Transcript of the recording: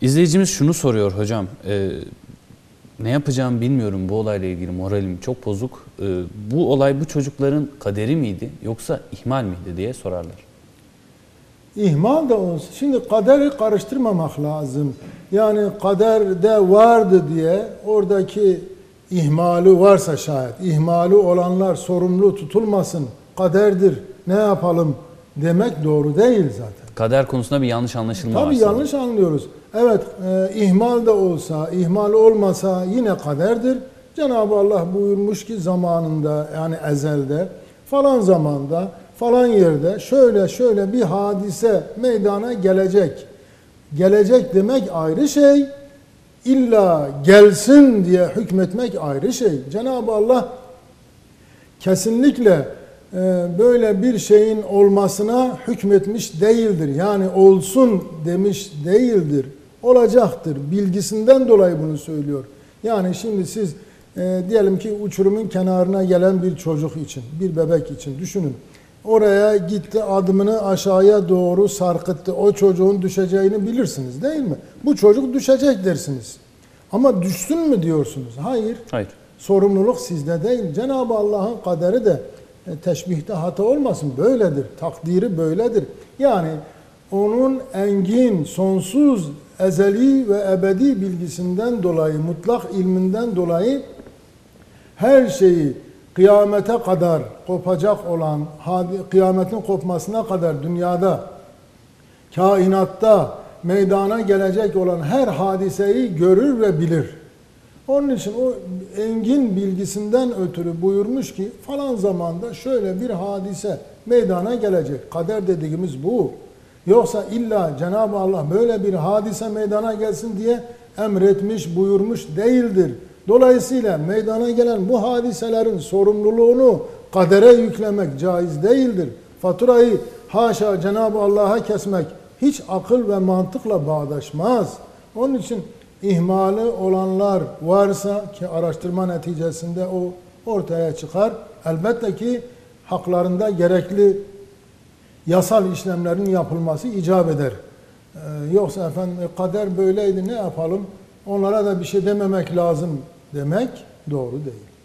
İzleyicimiz şunu soruyor hocam. e, ne yapacağımı bilmiyorum bu olayla ilgili moralim çok bozuk. E, bu olay bu çocukların kaderi miydi yoksa ihmal miydi diye sorarlar. İhmal da olsun. Şimdi kaderi karıştırmamak lazım. Yani kaderde vardı diye oradaki ihmali varsa şayet, ihmali olanlar sorumlu tutulmasın, kaderdir, ne yapalım demek doğru değil zaten. Kader konusunda bir yanlış anlaşılma var. Tabii yanlış anlıyoruz. Evet, e, ihmal de olsa, ihmal olmasa yine kaderdir. Cenab-ı Allah buyurmuş ki zamanında yani ezelde falan zamanda falan yerde şöyle şöyle bir hadise meydana gelecek. Gelecek demek ayrı şey. İlla gelsin diye hükmetmek ayrı şey. Cenab-ı Allah kesinlikle böyle bir şeyin olmasına hükmetmiş değildir. Yani olsun demiş değildir. Olacaktır. Bilgisinden dolayı bunu söylüyor. Yani şimdi siz e, diyelim ki uçurumun kenarına gelen bir çocuk için, bir bebek için düşünün. Oraya gitti adımını aşağıya doğru sarkıttı. O çocuğun düşeceğini bilirsiniz değil mi? Bu çocuk düşecek dersiniz. Ama düşsün mü diyorsunuz? Hayır. Hayır. Sorumluluk sizde değil. Cenab-ı Allah'ın kaderi de teşbihte hata olmasın. Böyledir. Takdiri böyledir. Yani onun engin, sonsuz, ezeli ve ebedi bilgisinden dolayı, mutlak ilminden dolayı her şeyi kıyamete kadar kopacak olan, kıyametin kopmasına kadar dünyada, kainatta meydana gelecek olan her hadiseyi görür ve bilir. Onun için o engin bilgisinden ötürü buyurmuş ki falan zamanda şöyle bir hadise meydana gelecek. Kader dediğimiz bu. Yoksa illa Cenab-ı Allah böyle bir hadise meydana gelsin diye emretmiş, buyurmuş değildir. Dolayısıyla meydana gelen bu hadiselerin sorumluluğunu kadere yüklemek caiz değildir. Faturayı haşa Cenab-ı Allah'a kesmek hiç akıl ve mantıkla bağdaşmaz. Onun için ihmali olanlar varsa ki araştırma neticesinde o ortaya çıkar. Elbette ki haklarında gerekli yasal işlemlerin yapılması icap eder. Ee, yoksa efendim e, kader böyleydi ne yapalım onlara da bir şey dememek lazım demek doğru değil.